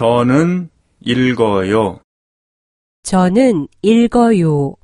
저는 읽어요. 저는 읽어요.